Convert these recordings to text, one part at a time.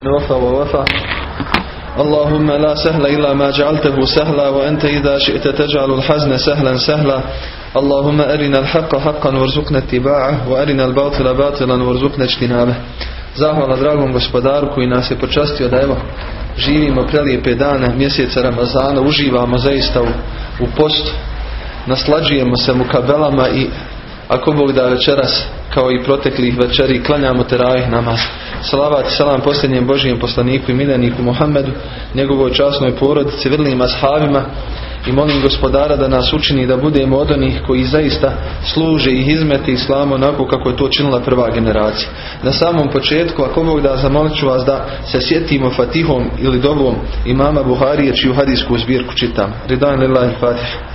وفى ووفى اللهم لا سهل إلا ما جعلته سهلا وأنت إذا شئت تجعل الحزن سهلا سهلا اللهم أرنا الحق حقا وارزقنا اتباعه وأرنا الباطل باطلا وارزقنا اجتنابه Zahvala dragom gospodaru koji nas je počastio da evo živimo prelijepe dane mjeseca Ramazana, uživamo zaista u, u postu, naslađujemo se mu kabelama i ako Bog da večeras kao i proteklih večeri klanjamo teravih namaz. Salavat i salam posljednjem Božijem poslaniku i miljeniku Muhammedu, njegovoj časnoj porodici, vrlim ashabima i molim gospodara da nas učini da budemo od onih koji zaista služe i izmeti islamu onako kako je to činila prva generacija. Na samom početku, ako Bog da zamolit ću vas da se sjetimo Fatihom ili dovom imama Buharije čiju hadijsku zbirku čitam. Ridan lillahi fatih.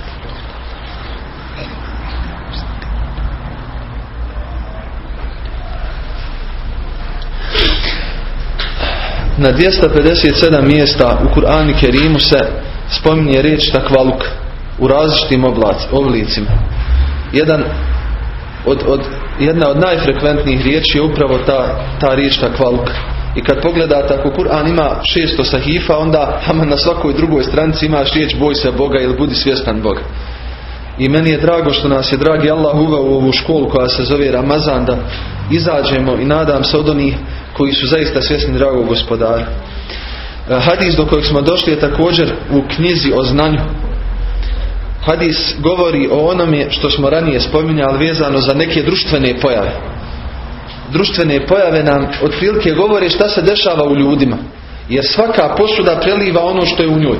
Na 257 mjesta u Kur'anu Kerimu se spominje riječ takvaluk u različitim oblicima. Jedan od, od, jedna od najfrekventnijih riječi je upravo ta, ta riječ takvaluk. I kad pogledate, ako Kur'an ima 600 sahifa, onda na svakoj drugoj stranici imaš riječ boj se Boga ili budi svjestan Boga. I meni je drago što nas je dragi Allah uveo u ovu školu koja se zove Ramazan da izađemo i nadam se od onih koji su zaista svjesni dragog gospodara. Hadis do kojeg smo došli je također u knjizi o znanju. Hadis govori o onome što smo ranije spominjali vezano za neke društvene pojave. Društvene pojave nam otprilike govore šta se dešava u ljudima. Jer svaka posuda preliva ono što je u njoj.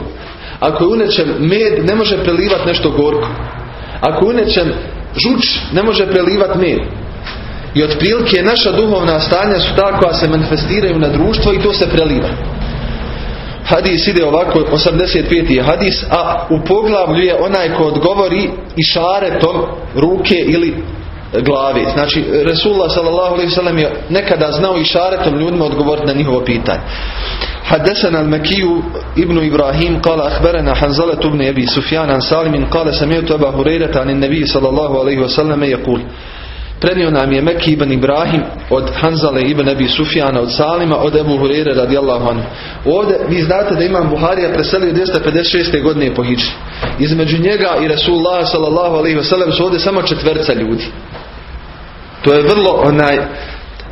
Ako je u nečem med, ne može prelivati nešto gorko. Ako je u nečem žuč, ne može prelivati med. I otprilike naša duhovna stanja su ta koja se manifestiraju na društvo i to se preliva. Hadis ide ovako, 85. je hadis, a u poglavlju je onaj ko odgovori i šaretom ruke ili glave. Znači, Resulullah s.a.v. je nekada znao i šaretom ljudima odgovoriti na njihovo pitanje. حدثنا المكي ابن إبراهيم قال أخبرنا حنزلة بن أبي سفيان عن سالم قال سمعت أبا هريرة عن النبي صلى الله عليه وسلم يقول Prenio nam je Meki ibn Ibrahim od Hanzale ibn Abi Sufjana od Salima od Ebu Hurere radijallahu anhu. Ovdje vi znate da imam Buharija preselio 256. godine po Hidži. Između njega i Rasulullah sallallahu alaihi wasallam su ovdje samo četverca ljudi. To je vrlo onaj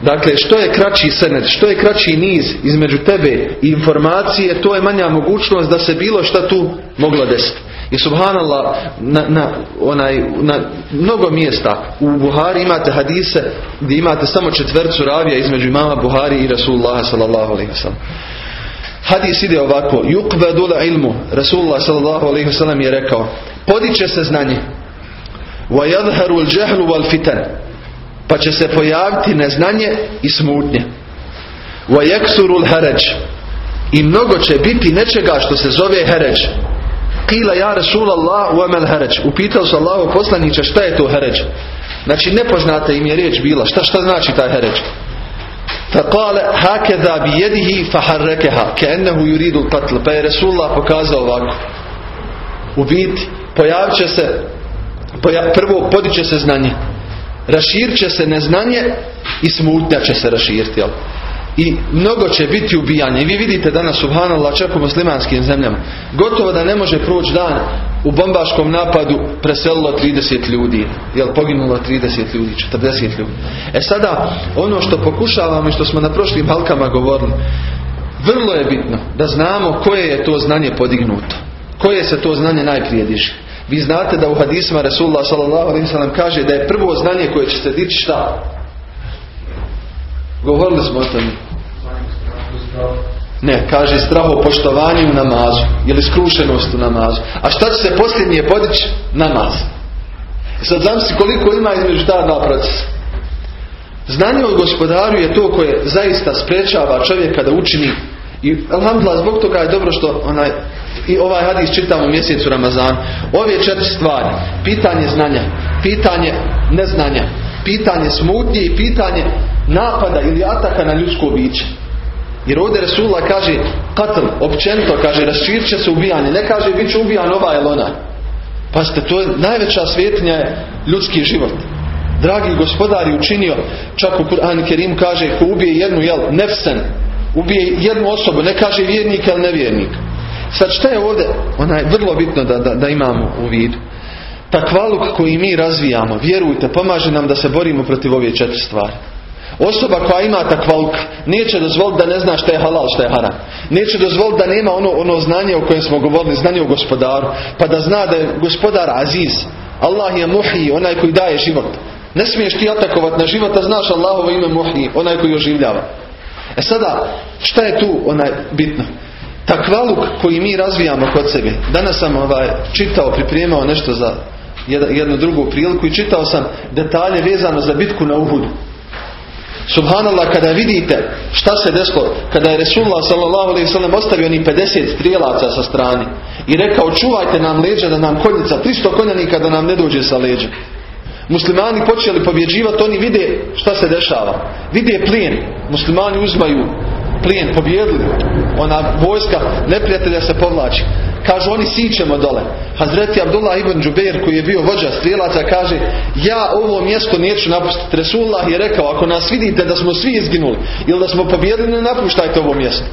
Dakle, što je kraći senet, što je kraći niz između tebe i informacije, to je manja mogućnost da se bilo šta tu moglo desiti. I subhanallah, na, na, onaj, na mnogo mjesta u Buhari imate hadise gdje imate samo četvrcu ravija između imama Buhari i Rasulullah sallallahu alaihi wasallam. Hadis ide ovako, yukvedula ilmu, Rasulullah sallallahu alaihi wasallam je rekao, podiće se znanje, wa yadharu al-jahlu wal fitan, pa će se pojaviti neznanje i smutnje. Wa yaksuru al-haraj, i mnogo će biti nečega što se zove heređ. Kila ja Rasulallah u amel heređ. Upitao se Allahu poslaniće šta je to heređ. Znači nepoznata im je riječ bila. Šta šta znači taj heređ? فقال هكذا بيده فحركها كأنه يريد القتل pa je Rasulullah pokazao ovako u biti pojavit će se pojav, prvo podiće se znanje raširit će se neznanje i smutnja će se raširiti jel? I mnogo će biti ubijanja. I vi vidite danas subhanallah čak u muslimanskim zemljama. Gotovo da ne može proći dan u bombaškom napadu preselilo 30 ljudi. Jel poginulo 30 ljudi 40 ljudi? E sada ono što pokušavamo i što smo na prošlim halkama govorili vrlo je bitno da znamo koje je to znanje podignuto. Koje se to znanje najprije diže vi znate da u hadisma Rasulullah s.a.v. kaže da je prvo znanje koje će se dići šta Govorili smo o tome. Ne, kaže straho poštovanje u namazu. Ili skrušenost u namazu. A šta će se posljednije podići? Namaz. Sad zamisli koliko ima između ta dva procesa. Znanje od gospodaru je to koje zaista sprečava čovjeka da učini i alhamdulillah zbog toga je dobro što onaj i ovaj hadis čitamo u mjesecu Ramazan. Ove četiri stvari. Pitanje znanja, pitanje neznanja, pitanje smutnje i pitanje napada ili ataka na ljudsko biće. Jer ovdje Resulullah kaže katl, općenito kaže raširit se ubijanje. Ne kaže bit će ubijan ova ili ona. Pazite, to je najveća svjetnja je ljudski život. Dragi gospodar je učinio, čak u Kur'an Kerim kaže ko ubije jednu jel, nefsen, ubije jednu osobu, ne kaže vjernik ili nevjernik. Sad šta je ovdje, ona je vrlo bitno da, da, da imamo u vidu. Takvaluk koji mi razvijamo, vjerujte, pomaže nam da se borimo protiv ove četiri stvari. Osoba koja ima takvaluk neće dozvoliti da ne zna šta je halal, šta je haram. Neće dozvoliti da nema ono, ono znanje o kojem smo govorili, znanje o gospodaru. Pa da zna da je gospodar Aziz. Allah je muhi, onaj koji daje život. Ne smiješ ti atakovati na život, a znaš Allahovo ime muhi, onaj koji oživljava. E sada, šta je tu onaj bitno? Takvaluk koji mi razvijamo kod sebe. Danas sam ovaj, čitao, pripremao nešto za jednu drugu priliku i čitao sam detalje vezano za bitku na Uhudu. Subhanallah kada vidite šta se desilo kada je Resulullah s.a.v. ostavio ni 50 strijelaca sa strane i rekao čuvajte nam leđa da nam konjica 300 konjanika da nam ne dođe sa leđa. Muslimani počeli pobjeđivati, oni vide šta se dešava. Vide plijen. Muslimani uzmaju plijen, pobjedili. Ona vojska neprijatelja se povlači. Kažu oni sićemo dole. Hazreti Abdullah ibn Džubeir koji je bio vođa strijelaca kaže ja ovo mjesto neću napustiti. Resulullah je rekao ako nas vidite da smo svi izginuli ili da smo pobjedili ne napuštajte ovo mjesto.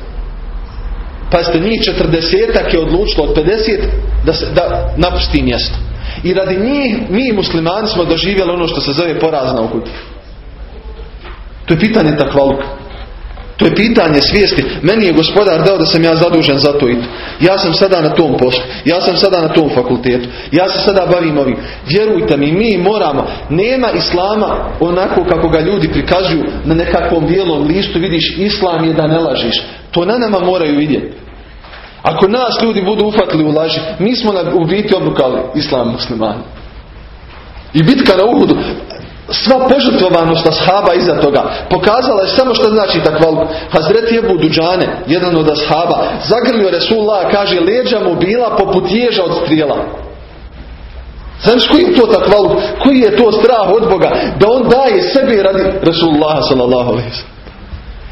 Pazite, njih četrdesetak je odlučilo od 50 da, se, da napusti mjesto. I radi njih, mi muslimani smo doživjeli ono što se zove porazna u To je pitanje takvaluka. To je pitanje svijesti. Meni je gospodar dao da sam ja zadužen za to i to. Ja sam sada na tom poslu. Ja sam sada na tom fakultetu. Ja se sada bavim ovim. Vjerujte mi, mi moramo. Nema islama onako kako ga ljudi prikazuju na nekakvom bijelom listu. Vidiš, islam je da ne lažiš. To na nama moraju vidjeti. Ako nas ljudi budu ufatili u laži, mi smo u biti obrukali islam muslimani. I bitka na Uhudu, sva požrtvovanost ashaba iza toga pokazala je samo što znači takvaluk. Hazreti Ebu Duđane, jedan od ashaba, zagrlio Resulullah, kaže, leđa mu bila poput ježa od strijela. Znaš koji je to takvaluk? Koji je to strah od Boga? Da on daje sebi radi Resulullah sallallahu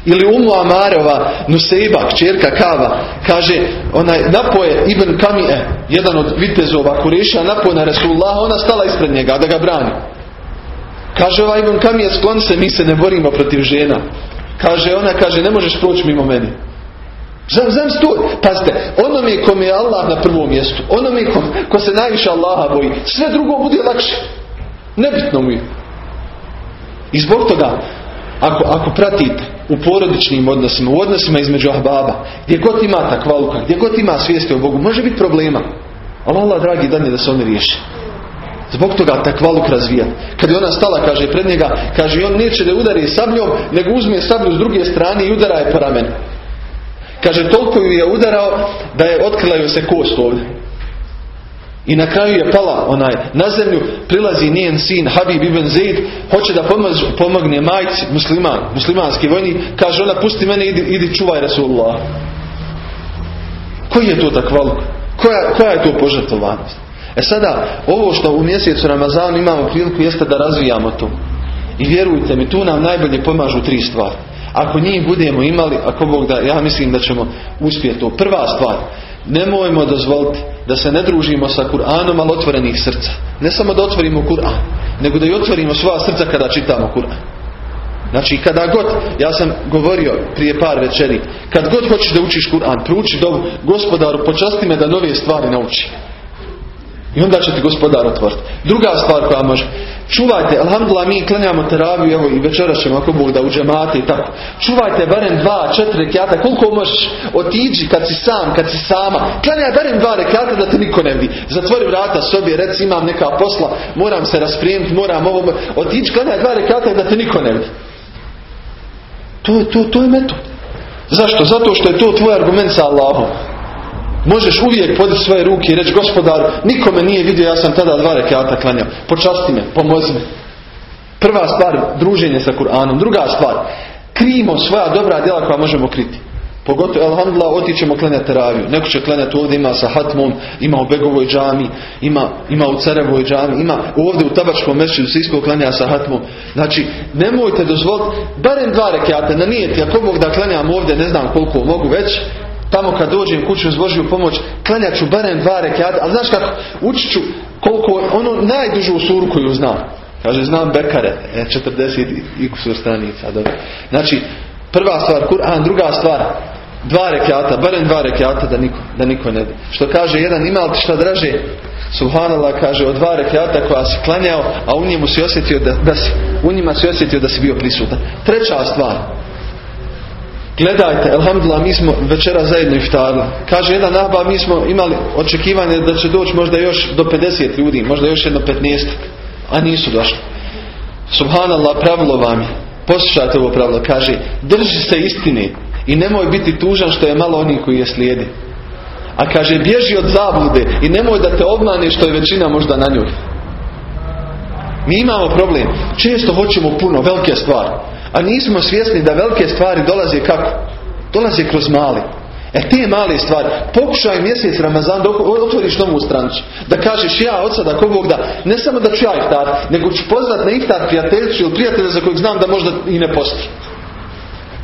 ili Umu Amarova Nuseiba, čerka Kava, kaže, onaj napoje Ibn Kamije, jedan od vitezova Kuriša, napoje na Resulullah, ona stala ispred njega da ga brani. Kaže ovaj Ibn Kamije, sklon se, mi se ne borimo protiv žena. Kaže ona, kaže, ne možeš proći mimo meni. Znam, znam sto, pazite, onome kom je Allah na prvom mjestu, onome kom, ko se najviše Allaha boji, sve drugo bude lakše. Nebitno mu je. I zbog toga, ako, ako pratite u porodičnim odnosima, u odnosima između ahbaba, gdje god ima takvaluka, gdje god ima svijesti o Bogu, može biti problema. Ali Allah dragi dan je da se oni riješi. Zbog toga takvaluk razvija. Kad je ona stala, kaže pred njega, kaže on neće da udari sabljom, nego uzme sablju s druge strane i udara je po ramenu. Kaže, toliko ju je udarao da je otkrila joj se kost ovdje. I na kraju je pala onaj na zemlju, prilazi njen sin Habib ibn Zaid, hoće da pomogne majci, musliman, muslimanski vojnik, kaže ona pusti mene, idi, idi čuvaj Rasulullah. Koji je to takvaluk? Koja, koja je to požrtovanost? E sada, ovo što u mjesecu Ramazanu imamo priliku jeste da razvijamo to. I vjerujte mi, tu nam najbolje pomažu tri stvari. Ako njih budemo imali, ako Bog da, ja mislim da ćemo uspjeti to. Prva stvar, nemojmo dozvoliti da se ne družimo sa Kur'anom, ali otvorenih srca. Ne samo da otvorimo Kur'an, nego da i otvorimo svoja srca kada čitamo Kur'an. Znači kada god, ja sam govorio prije par večeri, kad god hoćeš da učiš Kur'an, prouči dovu, gospodaru, počasti me da nove stvari nauči. I onda će ti gospodar otvoriti. Druga stvar koja može. Čuvajte, alhamdulillah mi klanjamo teraviju, evo i večeras ćemo ako Bog da u džemate i tako. Čuvajte barem dva, četiri rekiata, koliko možeš otiđi kad si sam, kad si sama. Klanjaj barem dva rekiata da te niko ne vidi. Zatvori vrata sobi, reci imam neka posla, moram se rasprijemiti, moram ovo, otiđi klanjaj dva rekiata da te niko ne vidi. To, to, to je metod. Zašto? Zato što je to tvoj argument sa Allahom. Možeš uvijek podići svoje ruke i reći gospodaru, nikome nije vidio, ja sam tada dva rekata klanjao. Počasti me, pomozi me. Prva stvar, druženje sa Kur'anom. Druga stvar, krijimo svoja dobra djela koja možemo kriti. Pogotovo, alhamdulillah, otićemo klanjati teraviju. Neko će klanjati ovdje, ima sa hatmom, ima u Begovoj džami, ima, ima u Carevoj džami, ima ovdje u Tabačkom mešću se isko klanja sa hatmom. Znači, nemojte dozvoliti, barem dva rekata, na nijeti, ako Bog da klanjam ovdje, ne znam koliko mogu već, Tamo kad dođem kuću uz Božju pomoć, klanjat ću barem dva rekiata, ali znaš kako, učit ću koliko, ono najdužu suru koju znam. Kaže, znam Bekare, 40 e, i kusur stranica. Dobro. Znači, Prva stvar Kur'an, druga stvar dva rekiata, barem dva rekiata da niko, da niko ne. Što kaže jedan, ima li šta draže? Subhanallah kaže od dva rekiata koja si klanjao, a u njemu si osjetio da, da si, u njima si osjetio da si bio prisutan. Treća stvar, Gledajte, alhamdulillah, mi smo večera zajedno iftarili. Kaže jedan nahba, mi smo imali očekivanje da će doći možda još do 50 ljudi, možda još jedno 15, a nisu došli. Subhanallah, pravilo vam je. Poslušajte ovo pravilo. Kaže, drži se istine i nemoj biti tužan što je malo onih koji je slijedi. A kaže, bježi od zablude i nemoj da te obmane što je većina možda na njoj. Mi imamo problem. Često hoćemo puno, velike stvari. A nismo svjesni da velike stvari dolaze kako? Dolaze kroz mali. E te male stvari, pokušaj mjesec Ramazan dok otvoriš novu stranicu. Da kažeš ja od sada kog da, ne samo da ću ja iftar, nego ću pozvat na iftar prijateljicu ili prijatelja za kojeg znam da možda i ne postoji.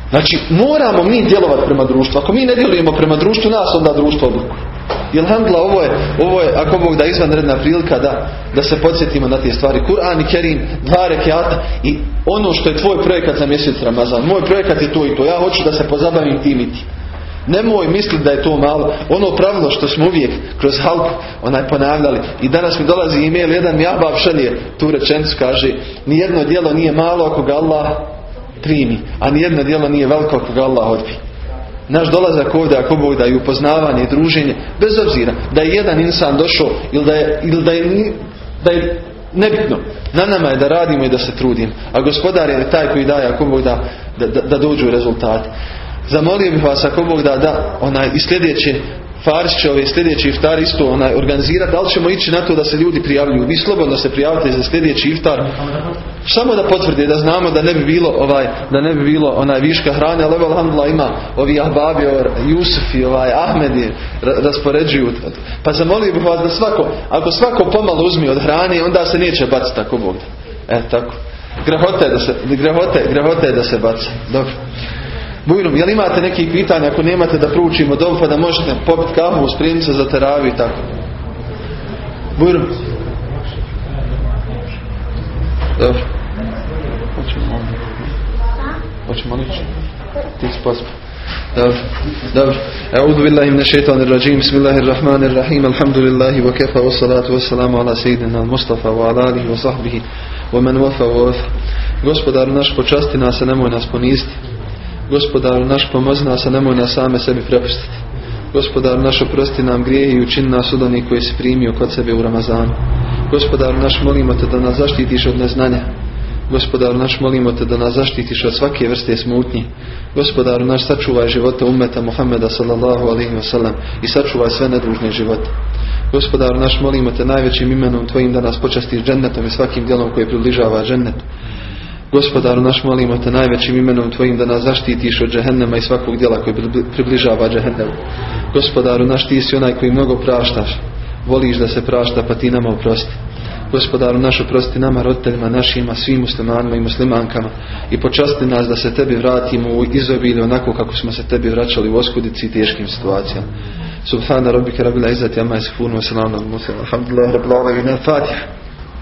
Znači, moramo mi djelovati prema društvu. Ako mi ne djelujemo prema društvu, nas onda društvo odlukuje. Jel handla, ovo je, ovo je, ako Bog da izvanredna prilika da, da se podsjetimo na te stvari. Kur'an i Kerim, dva rekiata i ono što je tvoj projekat za mjesec Ramazan. Moj projekat je to i to. Ja hoću da se pozabavim tim i tim. Nemoj misliti da je to malo. Ono pravilo što smo uvijek kroz halku onaj ponavljali. I danas mi dolazi e-mail, jedan mi abav šalje tu rečenicu, kaže nijedno djelo nije malo ako ga Allah primi, a nijedno djelo nije veliko ako ga Allah odbi. Naš dolazak ovdje, ako Bog da i upoznavanje i druženje, bez obzira da je jedan insan došao ili da je, ili da je, da je nebitno. Na nama je da radimo i da se trudimo. A gospodar je taj koji daje, ako Bog da, da, da dođu rezultati. Zamolio bih vas ako Bog da da onaj i sljedeće Faris će ove sljedeći iftar isto onaj organizirati, da li ćemo ići na to da se ljudi prijavljuju. Vi slobodno se prijavite za sljedeći iftar. Samo da potvrdi da znamo da ne bi bilo ovaj da ne bi bilo onaj viška hrane, ali alhamdulillah ima ovi ahbabi, Jusuf i ovaj Ahmedi raspoređuju. Pa zamolio bih vas da svako, ako svako pomalo uzmi od hrane, onda se neće baciti tako Bog. E tako. Grehote da se grehote, grehote da se baci. Dobro. Bujrum, jel imate nekih pitanja ako nemate da proučimo dom pa da možete popiti kahu u sprinca za teravi i tako. Bujrum. Dobro. Hoćemo Hoćemo lići. Ti si pospa. Dobro. Dobro. Billahi min shaitanir rajim. Bismillahir rahim. Alhamdulillahi wa kafa wa salatu wa salamu ala sayyidina al-Mustafa wa ala alihi wa sahbihi wa man wafa wa wafa. Gospodar naš počasti nas, nemoj nas poniziti. Gospodaru naš pomozi nas, a nemoj nas same sebi prepustiti. Gospodaru naš oprosti nam grije i učini nas od onih koji si primio kod sebe u Ramazanu. Gospodaru naš molimo te da nas zaštitiš od neznanja. Gospodaru naš molimo te da nas zaštitiš od svake vrste smutnji. Gospodaru naš sačuvaj života umeta Muhammeda sallallahu alaihi wasallam i sačuvaj sve nedužne živote. Gospodaru naš molimo te najvećim imenom tvojim da nas počastiš džennetom i svakim djelom koji približava džennetu. Gospodaru naš molimo te najvećim imenom Tvojim da nas zaštitiš od džehennema i svakog djela koji približava džehennemu. Gospodaru naš ti si onaj koji mnogo praštaš. Voliš da se prašta pa ti nama oprosti. Gospodaru naš oprosti nama, roditeljima našima, svim muslimanima i muslimankama i počasti nas da se tebi vratimo u izobilje onako kako smo se tebi vraćali u oskudici i teškim situacijama. Subhana rabbika rabbil izzati amma yasifun wa salamun al mursalin. Alhamdulillah rabbil alamin. Fatiha.